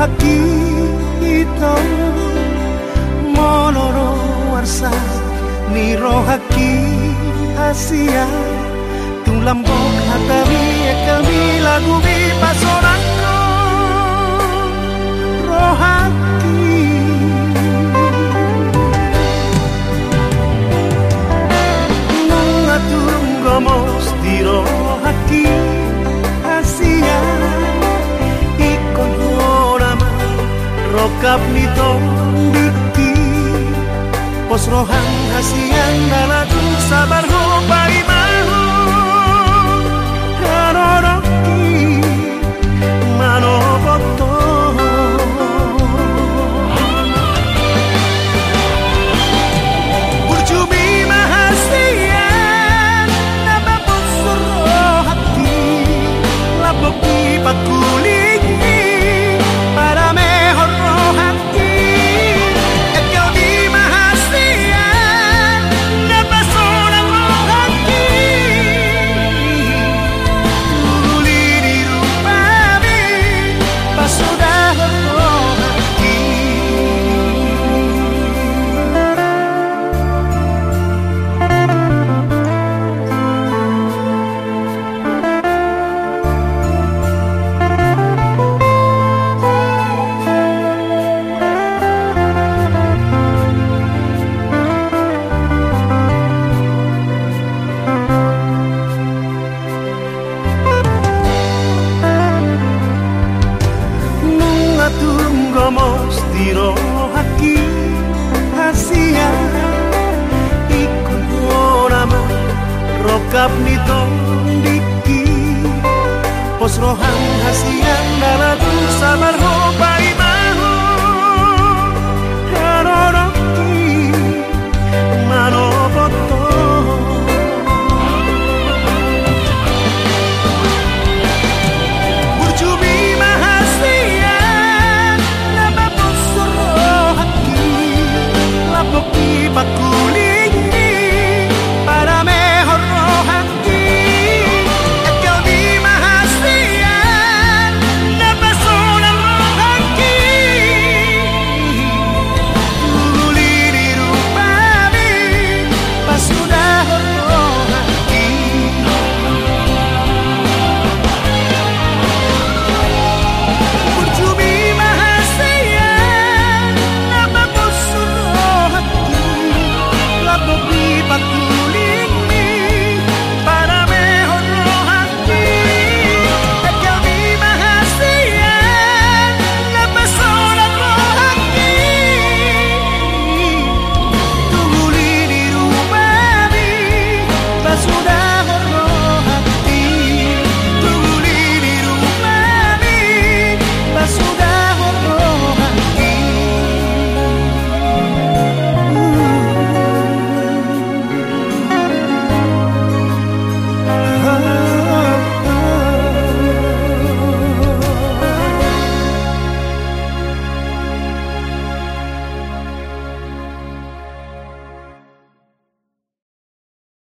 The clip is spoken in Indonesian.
haki ito monoro warsa ni rohaki asia tung lambok hatami kami lagu bi pasoranko rohaki Mengatur gomos di rohaki asia rokap nito diki pos rohan hasian dalaku tunggo mos tiro haki hasia iku nama rokap nito diki. Pos rohan hasia nara tu sabar